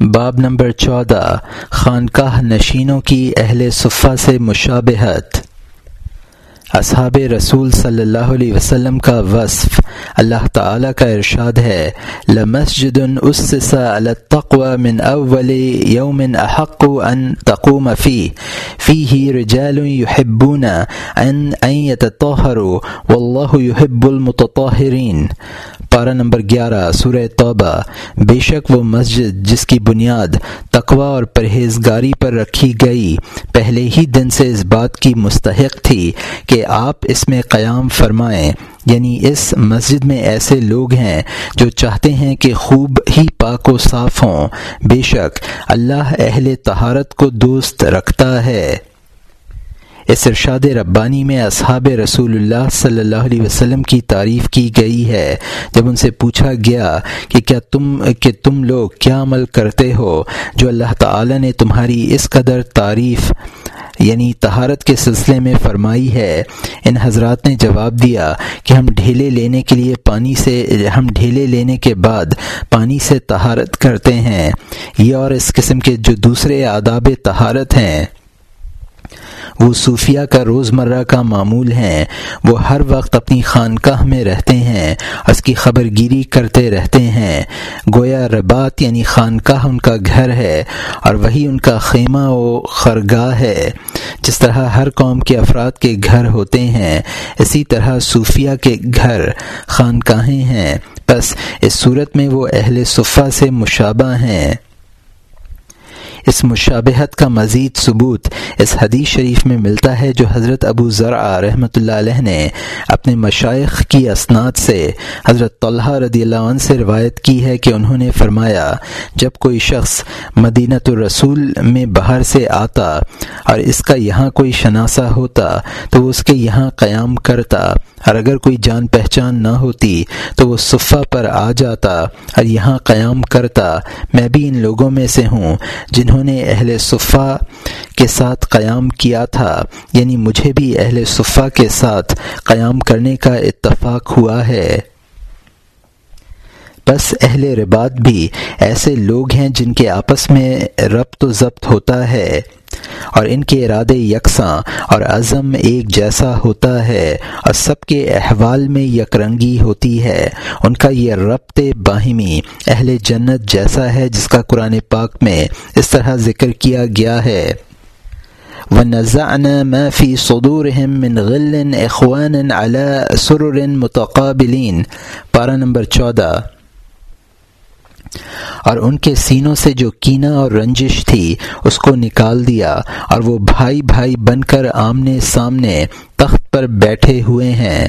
باب نمبر چودہ، خانقاہ نشینوں کی اہل صفہ سے مشابہت۔ اصحاب رسول صلی اللہ علیہ وسلم کا وصف اللہ تعالی کا ارشاد ہے، لمسجد اسس على التقوى من اول يوم احق ان تقوم فيه فيه رجال يحبون ان ان يتطهروا والله يحب المتطهرين پارہ نمبر گیارہ، سورہ توبہ۔ بے شک وہ مسجد جس کی بنیاد تقوا اور پرہیزگاری پر رکھی گئی پہلے ہی دن سے اس بات کی مستحق تھی کہ آپ اس میں قیام فرمائیں۔ یعنی اس مسجد میں ایسے لوگ ہیں جو چاہتے ہیں کہ خوب ہی پاک و صاف ہوں۔ بے شک اللہ اہل تہارت کو دوست رکھتا ہے۔ اس ارشاد ربانی میں اصحاب رسول اللہ صلی اللہ علیہ وسلم کی تعریف کی گئی ہے۔ جب ان سے پوچھا گیا کہ کیا تم، کہ تم لوگ کیا عمل کرتے ہو، جو اللہ تعالی نے تمہاری اس قدر تعریف یعنی تہارت کے سلسلے میں فرمائی ہے، ان حضرات نے جواب دیا کہ ہم ڈھیلے لینے کے لیے پانی سے، ہم ڈھیلے لینے کے بعد پانی سے تہارت کرتے ہیں۔ یہ اور اس قسم کے جو دوسرے آداب تہارت ہیں۔ وہ صوفیہ کا روزمرہ کا معمول ہیں۔ وہ ہر وقت اپنی خانقاہ میں رہتے ہیں، اس کی خبر گیری کرتے رہتے ہیں۔ گویا ربات یعنی خانقاہ ان کا گھر ہے اور وہی ان کا خیمہ و خرگاہ ہے۔ جس طرح ہر قوم کے افراد کے گھر ہوتے ہیں، اسی طرح صوفیہ کے گھر خانقاہیں ہیں۔ بس اس صورت میں وہ اہل صفہ سے مشابہ ہیں۔ اس مشابہت کا مزید ثبوت اس حدیث شریف میں ملتا ہے جو حضرت ابو ذرا رحمۃ اللہ علیہ نے اپنے مشائق کی اسناد سے حضرت طلحہ رضی اللہ عنہ سے روایت کی ہے کہ انہوں نے فرمایا، جب کوئی شخص مدینت الرسول میں باہر سے آتا اور اس کا یہاں کوئی شناسہ ہوتا تو وہ اس کے یہاں قیام کرتا اور اگر کوئی جان پہچان نہ ہوتی تو وہ صفہ پر آ جاتا اور یہاں قیام کرتا، میں بھی ان لوگوں میں سے ہوں جنہوں نے اہل صفحہ کے ساتھ قیام کیا تھا۔ یعنی مجھے بھی اہل صفحہ کے ساتھ قیام کرنے کا اتفاق ہوا ہے۔ بس اہل ربات بھی ایسے لوگ ہیں جن کے آپس میں ربط و ضبط ہوتا ہے اور ان کے ارادے یکساں اور عزم ایک جیسا ہوتا ہے اور سب کے احوال میں یک رنگی ہوتی ہے۔ ان کا یہ ربط باہمی اہل جنت جیسا ہے جس کا قرآن پاک میں اس طرح ذکر کیا گیا ہے۔ ونزعنا ما في صدورهم من غل اخوانا على سرر متقابلين۔ پارہ نمبر چودہ۔ اور ان کے سینوں سے جو کینہ اور رنجش تھی، اس کو نکال دیا اور وہ بھائی بھائی بن کر آمنے سامنے تخت پر بیٹھے ہوئے ہیں۔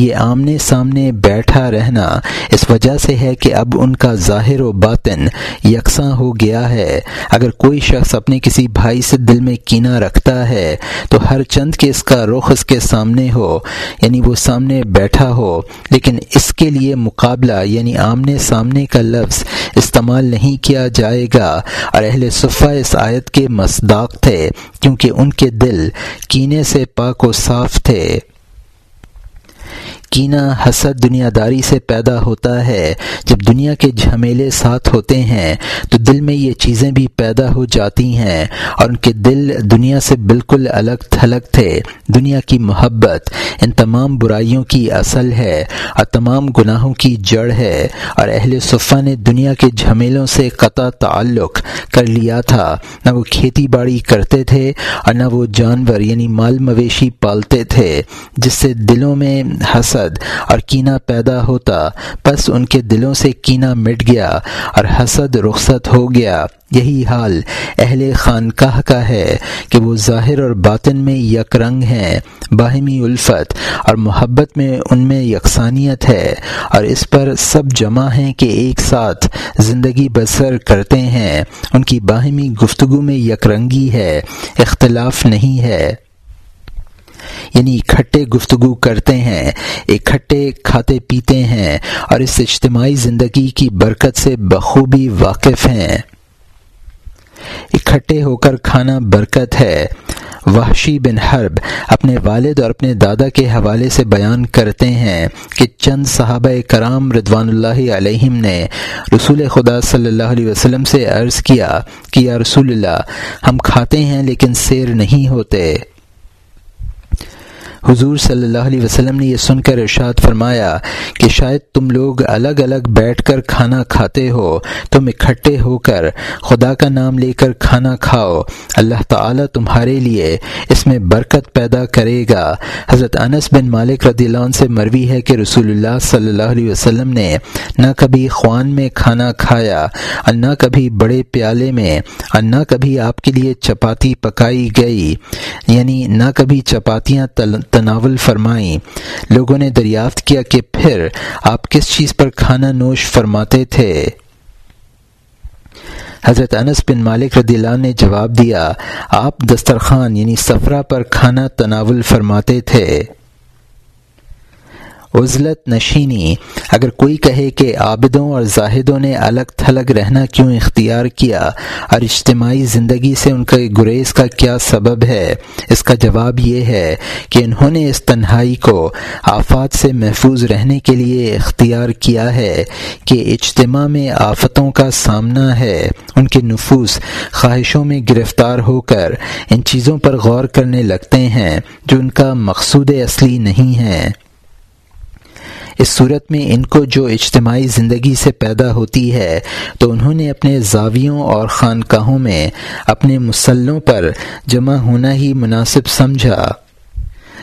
یہ آمنے سامنے بیٹھا رہنا اس وجہ سے ہے کہ اب ان کا ظاہر و باطن یکساں ہو گیا ہے۔ اگر کوئی شخص اپنے کسی بھائی سے دل میں کینہ رکھتا ہے تو ہر چند کے اس کا رخ اس کے سامنے ہو یعنی وہ سامنے بیٹھا ہو۔ لیکن اس کے لیے مقابلہ یعنی آمنے سامنے کا لفظ استعمال نہیں کیا جائے گا۔ اور اہل صفحہ اس آیت کے مصداق تھے، کیونکہ ان کے دل کینے سے پاک و صاف تھے۔ کینہ حسد دنیا داری سے پیدا ہوتا ہے۔ جب دنیا کے جھمیلے ساتھ ہوتے ہیں، تو دل میں یہ چیزیں بھی پیدا ہو جاتی ہیں۔ اور ان کے دل دنیا سے بالکل الگ تھلگ تھے۔ دنیا کی محبت ان تمام برائیوں کی اصل ہے اور تمام گناہوں کی جڑ ہے۔ اور اہل صفہ نے دنیا کے جھمیلوں سے قطع تعلق کر لیا تھا۔ نہ وہ کھیتی باڑی کرتے تھے اور نہ وہ جانور یعنی مال مویشی پالتے تھے، جس سے دلوں میں حسد حسد اور کینہ پیدا ہوتا بس ان کے دلوں سے کینہ مٹ گیا اور حسد رخصت ہو گیا۔ یہی حال اہل خانقاہ کا ہے کہ وہ ظاہر اور باطن میں یک رنگ ہیں، باہمی الفت اور محبت میں ان میں یکسانیت ہے۔ اور اس پر سب جمع ہیں کہ ایک ساتھ زندگی بسر کرتے ہیں۔ ان کی باہمی گفتگو میں یک رنگی ہے، اختلاف نہیں ہے۔ یعنی اکٹھے گفتگو کرتے ہیں، اکٹھے کھاتے پیتے ہیں اور اس اجتماعی زندگی کی برکت سے بخوبی واقف ہیں۔ اکٹھے ہو کر کھانا برکت ہے۔ وحشی بن حرب اپنے والد اور اپنے دادا کے حوالے سے بیان کرتے ہیں کہ چند صحابہ کرام ردوان اللہ علیہم نے رسول خدا صلی اللہ علیہ وسلم سے عرض کیا کہ یا رسول اللہ، ہم کھاتے ہیں لیکن سیر نہیں ہوتے۔ حضور صلی اللہ علیہ وسلم نے یہ سن کر ارشاد فرمایا کہ شاید تم لوگ الگ الگ بیٹھ کر کھانا کھاتے ہو، تم اکٹھے ہو کر خدا کا نام لے کر کھانا کھاؤ۔ اللہ تعالیٰ تمہارے لیے اس میں برکت پیدا کرے گا۔ حضرت انس بن مالک رضی اللہ عنہ سے مروی ہے کہ رسول اللہ صلی اللہ علیہ وسلم نے نہ کبھی خوان میں کھانا کھایا اور نہ کبھی بڑے پیالے میں اور نہ کبھی آپ کے لیے چپاتی پکائی گئی۔ یعنی نہ کبھی چپاتیاں تناول فرمائیں۔ لوگوں نے دریافت کیا کہ پھر آپ کس چیز پر کھانا نوش فرماتے تھے؟ حضرت انس بن مالک رضی اللہ نے جواب دیا، آپ دسترخوان یعنی سفرہ پر کھانا تناول فرماتے تھے۔ عزلت نشینی۔ اگر کوئی کہے کہ عابدوں اور زاہدوں نے الگ تھلگ رہنا کیوں اختیار کیا، اور اجتماعی زندگی سے ان کے گریز کا کیا سبب ہے؟ اس کا جواب یہ ہے کہ انہوں نے اس تنہائی کو آفات سے محفوظ رہنے کے لیے اختیار کیا ہے کہ اجتماع میں آفتوں کا سامنا ہے، ان کے نفوس خواہشوں میں گرفتار ہو کر ان چیزوں پر غور کرنے لگتے ہیں جو ان کا مقصود اصلی نہیں ہے اس صورت میں ان کو جو اجتماعی زندگی سے پیدا ہوتی ہے، تو انہوں نے اپنے زاویوں اور خانقاہوں میں اپنے مسلوں پر جمع ہونا ہی مناسب سمجھا۔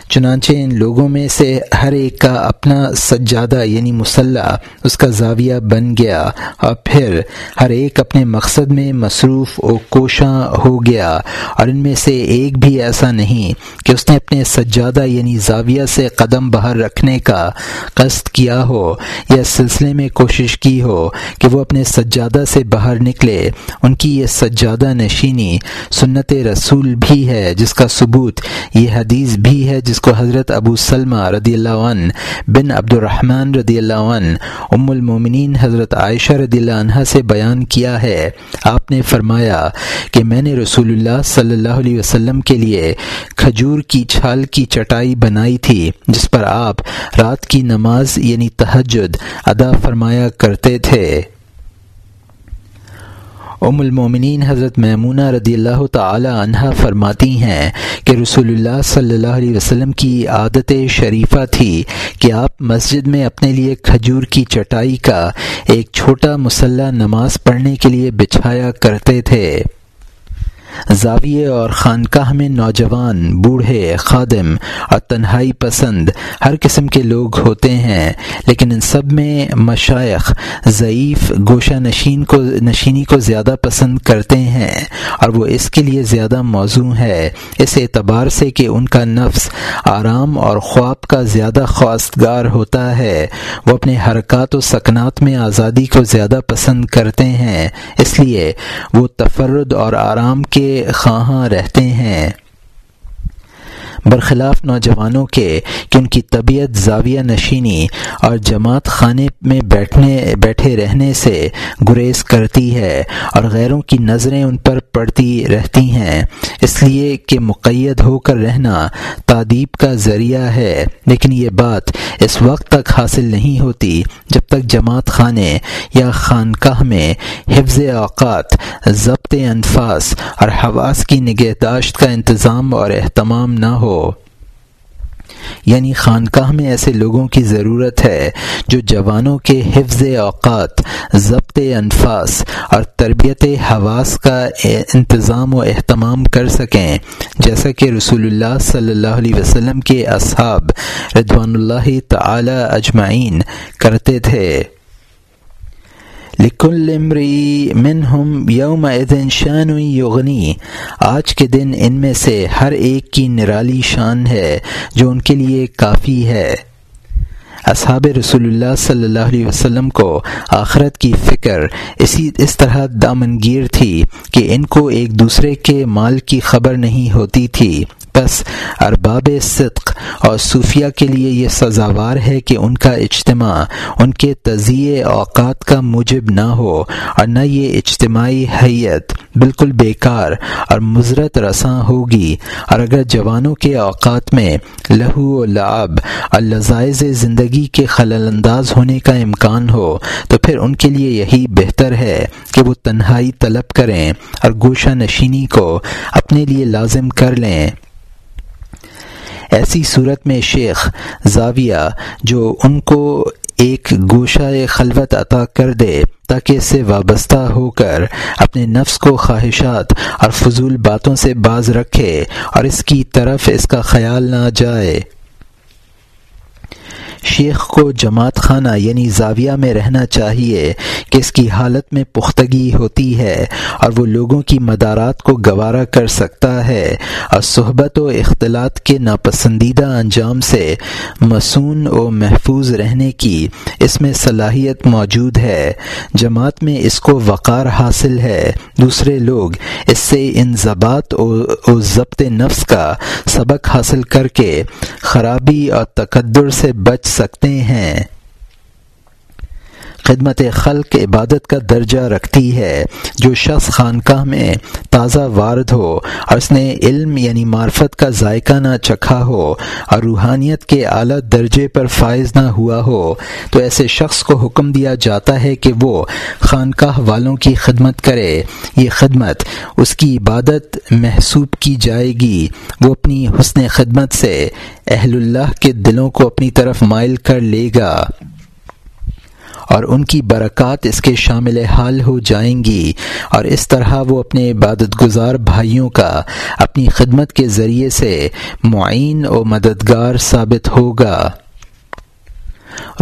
چنانچہ ان لوگوں میں سے ہر ایک کا اپنا سجادہ یعنی مسلح اس کا زاویہ بن گیا اور پھر ہر ایک اپنے مقصد میں مصروف و کوشاں ہو گیا اور ان میں سے ایک بھی ایسا نہیں کہ اس نے اپنے سجادہ یعنی زاویہ سے قدم باہر رکھنے کا قصد کیا ہو یا سلسلے میں کوشش کی ہو کہ وہ اپنے سجادہ سے باہر نکلے۔ ان کی یہ سجادہ نشینی سنت رسول بھی ہے جس کا ثبوت، یہ حدیث بھی ہے جس جس کو حضرت ابو سلمہ رضی اللہ عنہ بن عبد الرحمن رضی اللہ عنہ ام المومنین حضرت عائشہ رضی اللہ عنہ سے بیان کیا ہے۔ آپ نے فرمایا کہ میں نے رسول اللہ صلی اللہ علیہ وسلم کے لیے کھجور کی چھال کی چٹائی بنائی تھی، جس پر آپ رات کی نماز یعنی تہجد ادا فرمایا کرتے تھے۔ ام المومنین حضرت میمونہ رضی اللہ تعالی عنہ فرماتی ہیں کہ رسول اللہ صلی اللہ علیہ وسلم کی عادت شریفہ تھی کہ آپ مسجد میں اپنے لیے کھجور کی چٹائی کا ایک چھوٹا مسلح نماز پڑھنے کے لیے بچھایا کرتے تھے۔ زاویے اور خانقاہ میں نوجوان، بوڑھے، خادم اور تنہائی پسند ہر قسم کے لوگ ہوتے ہیں، لیکن ان سب میں مشائق، ضعیف، گوشہ نشین کو، نشینی کو زیادہ پسند کرتے ہیں اور وہ اس کے لیے زیادہ موزوں ہے، اس اعتبار سے کہ ان کا نفس آرام اور خواب کا زیادہ خواستگار ہوتا ہے۔ وہ اپنے حرکات و سکنات میں آزادی کو زیادہ پسند کرتے ہیں، اس لیے وہ تفرد اور آرام کے خواہاں رہتے ہیں۔ برخلاف نوجوانوں کے کہ ان کی طبیعت زاویہ نشینی اور جماعت خانے میں بیٹھنے، بیٹھے رہنے سے گریز کرتی ہے اور غیروں کی نظریں ان پر پڑتی رہتی ہیں۔ اس لیے کہ مقید ہو کر رہنا تعدیب کا ذریعہ ہے، لیکن یہ بات اس وقت تک حاصل نہیں ہوتی جب تک جماعت خانے یا خانقاہ میں حفظ اوقات، ضبط انفاس اور حواس کی نگہداشت کا انتظام اور اہتمام نہ ہو۔ یعنی خانقاہ میں ایسے لوگوں کی ضرورت ہے جو جوانوں کے حفظ اوقات، ضبط انفاس اور تربیت حواس کا انتظام و اہتمام کر سکیں۔ جیسا کہ رسول اللہ صلی اللہ علیہ وسلم کے اصحاب رضوان اللہ تعالی اجمعین کرتے تھے۔ لکل امری منہم یوم دن شان یغنی۔ آج کے دن ان میں سے ہر ایک کی نرالی شان ہے جو ان کے لیے کافی ہے۔ اصحاب رسول اللہ صلی اللہ علیہ وسلم کو آخرت کی فکر اسی اس طرح دامنگیر تھی کہ ان کو ایک دوسرے کے مال کی خبر نہیں ہوتی تھی۔ بس ارباب صدق اور صوفیہ کے لیے یہ سزاوار ہے کہ ان کا اجتماع، ان کے تزیے اوقات کا موجب نہ ہو اور نہ یہ اجتماعی حیت بالکل بیکار اور مضرت رساں ہوگی۔ اور اگر جوانوں کے اوقات میں لہو و لعب اور لذائز زندگی کے خلل انداز ہونے کا امکان ہو، تو پھر ان کے لیے یہی بہتر ہے کہ وہ تنہائی طلب کریں اور گوشہ نشینی کو اپنے لیے لازم کر لیں۔ ایسی صورت میں شیخ زاویہ جو ان کو ایک گوشہ خلوت عطا کر دے تاکہ اس سے وابستہ ہو کر اپنے نفس کو خواہشات اور فضول باتوں سے باز رکھے اور اس کی طرف اس کا خیال نہ جائے۔ شیخ کو جماعت خانہ یعنی زاویہ میں رہنا چاہیے کہ اس کی حالت میں پختگی ہوتی ہے اور وہ لوگوں کی مدارات کو گوارا کر سکتا ہے۔ اور صحبت و اختلاط کے ناپسندیدہ انجام سے مصون و محفوظ رہنے کی اس میں صلاحیت موجود ہے۔ جماعت میں اس کو وقار حاصل ہے۔ دوسرے لوگ اس سے ان ضبط و ضبط نفس کا سبق حاصل کر کے خرابی اور تقدر سے بچ سکتے ہیں۔ خدمت خلق عبادت کا درجہ رکھتی ہے۔ جو شخص خانقاہ میں تازہ وارد ہو اور اس نے علم یعنی معرفت کا ذائقہ نہ چکھا ہو اور روحانیت کے اعلیٰ درجے پر فائز نہ ہوا ہو، تو ایسے شخص کو حکم دیا جاتا ہے کہ وہ خانقاہ والوں کی خدمت کرے۔ یہ خدمت اس کی عبادت محسوب کی جائے گی۔ وہ اپنی حسن خدمت سے اہل اللہ کے دلوں کو اپنی طرف مائل کر لے گا۔ اور ان کی برکات اس کے شامل حال ہو جائیں گی اور اس طرح وہ اپنے عبادت گزار بھائیوں کا اپنی خدمت کے ذریعے سے معین و مددگار ثابت ہوگا۔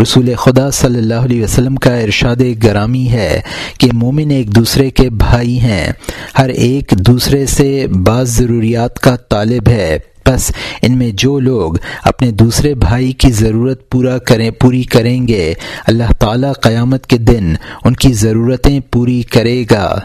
رسول خدا صلی اللہ علیہ وسلم کا ارشاد گرامی ہے کہ مومن ایک دوسرے کے بھائی ہیں، ہر ایک دوسرے سے بعض ضروریات کا طالب ہے۔ بس ان میں جو لوگ اپنے دوسرے بھائی کی ضرورت پورا کریں، پوری کریں گے، اللہ تعالیٰ قیامت کے دن ان کی ضرورتیں پوری کرے گا۔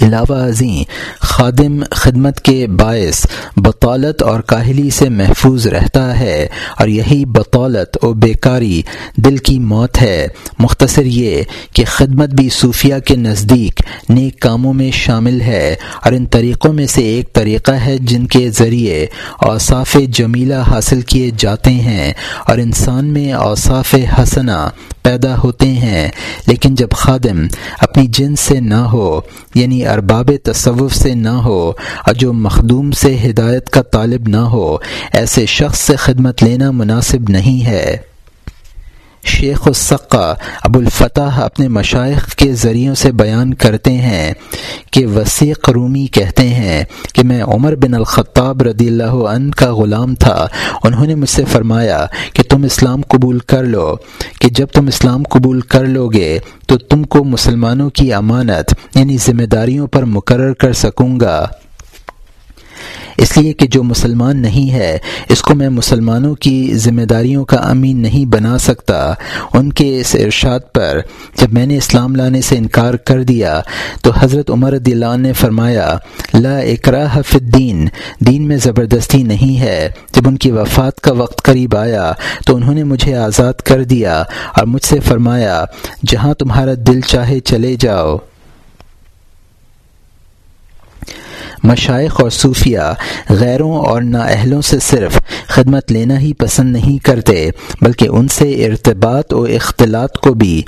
علاوہ ازیں خادم خدمت کے باعث بطالت اور کاہلی سے محفوظ رہتا ہے اور یہی بطالت و بیکاری دل کی موت ہے۔ مختصر یہ کہ خدمت بھی صوفیہ کے نزدیک نیک کاموں میں شامل ہے اور ان طریقوں میں سے ایک طریقہ ہے جن کے ذریعے اوصاف جمیلہ حاصل کیے جاتے ہیں اور انسان میں اوصاف حسنہ پیدا ہوتے ہیں۔ لیکن جب خادم اپنی جن سے نہ ہو یعنی ارباب تصوف سے نہ ہو، اور جو مخدوم سے ہدایت کا طالب نہ ہو، ایسے شخص سے خدمت لینا مناسب نہیں ہے۔ شیخ السقا ابو الفتح اپنے مشائق کے ذریعوں سے بیان کرتے ہیں کہ وسیق رومی کہتے ہیں کہ میں عمر بن الخطاب رضی اللہ عنہ کا غلام تھا۔ انہوں نے مجھ سے فرمایا کہ تم اسلام قبول کر لو، کہ جب تم اسلام قبول کر لو گے تو تم کو مسلمانوں کی امانت یعنی ذمہ داریوں پر مقرر کر سکوں گا۔ اس لیے کہ جو مسلمان نہیں ہے، اس کو میں مسلمانوں کی ذمہ داریوں کا امین نہیں بنا سکتا۔ ان کے اس ارشاد پر جب میں نے اسلام لانے سے انکار کر دیا، تو حضرت عمر دلان نے فرمایا، لا اقراء فی الدین، دین میں زبردستی نہیں ہے۔ جب ان کی وفات کا وقت قریب آیا، تو انہوں نے مجھے آزاد کر دیا اور مجھ سے فرمایا، جہاں تمہارا دل چاہے چلے جاؤ۔ مشائق اور صوفیہ غیروں اور نااہلوں سے صرف خدمت لینا ہی پسند نہیں کرتے، بلکہ ان سے ارتباط و اختلاط کو بھی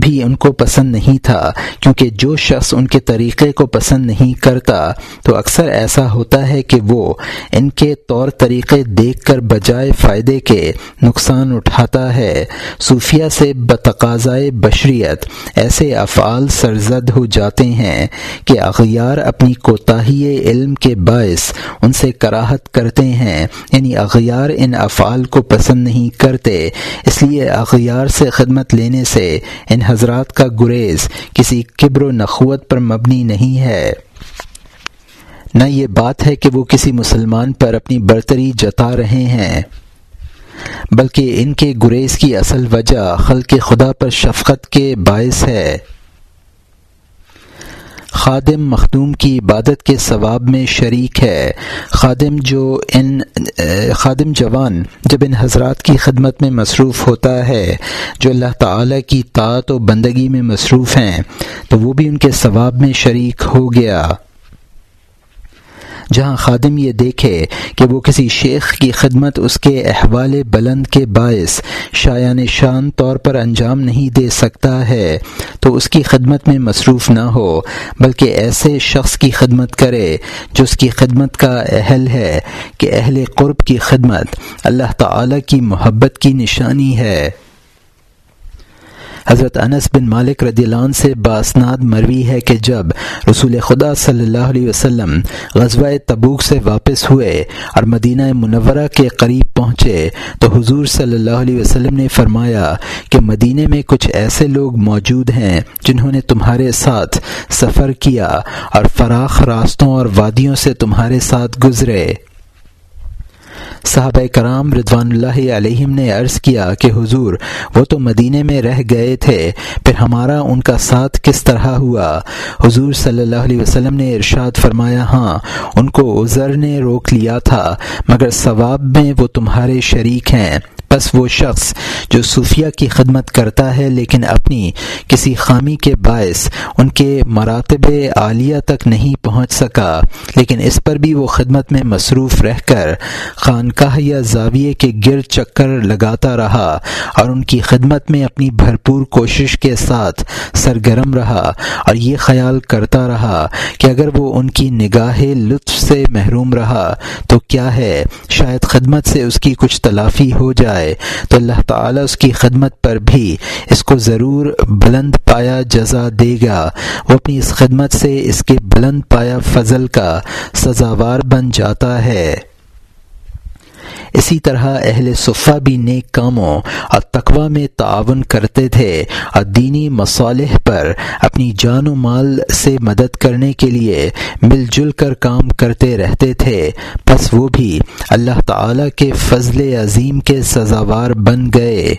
بھی ان کو پسند نہیں تھا، کیونکہ جو شخص ان کے طریقے کو پسند نہیں کرتا، تو اکثر ایسا ہوتا ہے کہ وہ ان کے طور طریقے دیکھ کر بجائے فائدے کے نقصان اٹھاتا ہے۔ صوفیہ سے بتقاضۂ بشریت ایسے افعال سرزد ہو جاتے ہیں کہ اغیار اپنی کوتاہی علم کے باعث ان سے کراہت کرتے ہیں یعنی اغیار ان افعال کو پسند نہیں کرتے۔ اس لیے اغیار سے خدمت لینے سے ان حضرات کا گریز کسی کبر و نخوت پر مبنی نہیں ہے۔ نہ یہ بات ہے کہ وہ کسی مسلمان پر اپنی برتری جتا رہے ہیں، بلکہ ان کے گریز کی اصل وجہ خلق خدا پر شفقت کے باعث ہے۔ خادم مخدوم کی عبادت کے ثواب میں شریک ہے۔ خادم جو ان، خادم جوان جب ان حضرات کی خدمت میں مصروف ہوتا ہے، جو اللہ تعالیٰ کی طاعت و بندگی میں مصروف ہیں، تو وہ بھی ان کے ثواب میں شریک ہو گیا۔ جہاں خادم یہ دیکھے کہ وہ کسی شیخ کی خدمت اس کے احوال بلند کے باعث شایان شان طور پر انجام نہیں دے سکتا ہے، تو اس کی خدمت میں مصروف نہ ہو، بلکہ ایسے شخص کی خدمت کرے جو اس کی خدمت کا اہل ہے کہ اہل قرب کی خدمت اللہ تعالی کی محبت کی نشانی ہے۔ حضرت انس بن مالک رضی اللہ عنہ سے باسناد مروی ہے کہ جب رسول خدا صلی اللہ علیہ وسلم غزوہ تبوک سے واپس ہوئے اور مدینہ منورہ کے قریب پہنچے تو حضور صلی اللہ علیہ وسلم نے فرمایا کہ مدینہ میں کچھ ایسے لوگ موجود ہیں جنہوں نے تمہارے ساتھ سفر کیا اور فراخ راستوں اور وادیوں سے تمہارے ساتھ گزرے۔ صحابہ کرام رضوان اللہ علیہم نے عرض کیا کہ حضور، وہ تو مدینے میں رہ گئے تھے، پھر ہمارا ان کا ساتھ کس طرح ہوا؟ حضور صلی اللہ علیہ وسلم نے ارشاد فرمایا ہاں ان کو عذر نے روک لیا تھا، مگر ثواب میں وہ تمہارے شریک ہیں۔ بس وہ شخص جو صوفیہ کی خدمت کرتا ہے لیکن اپنی کسی خامی کے باعث ان کے مراتب عالیہ تک نہیں پہنچ سکا، لیکن اس پر بھی وہ خدمت میں مصروف رہ کر خانقاہ یا زاویے کے گر چکر لگاتا رہا اور ان کی خدمت میں اپنی بھرپور کوشش کے ساتھ سرگرم رہا اور یہ خیال کرتا رہا کہ اگر وہ ان کی نگاہ لطف سے محروم رہا تو کیا ہے؟ شاید خدمت سے اس کی کچھ تلافی ہو جائے۔ جائے تو اللہ تعالیٰ اس کی خدمت پر بھی اس کو ضرور بلند پایا جزا دے گا۔ وہ اپنی اس خدمت سے اس کے بلند پایا فضل کا سزاوار بن جاتا ہے۔ اسی طرح اہل صفہ بھی نیک کاموں اور تقوا میں تعاون کرتے تھے اور دینی مصالح پر اپنی جان و مال سے مدد کرنے کے لیے مل جل کر کام کرتے رہتے تھے۔ بس وہ بھی اللہ تعالی کے فضل عظیم کے سزاوار بن گئے۔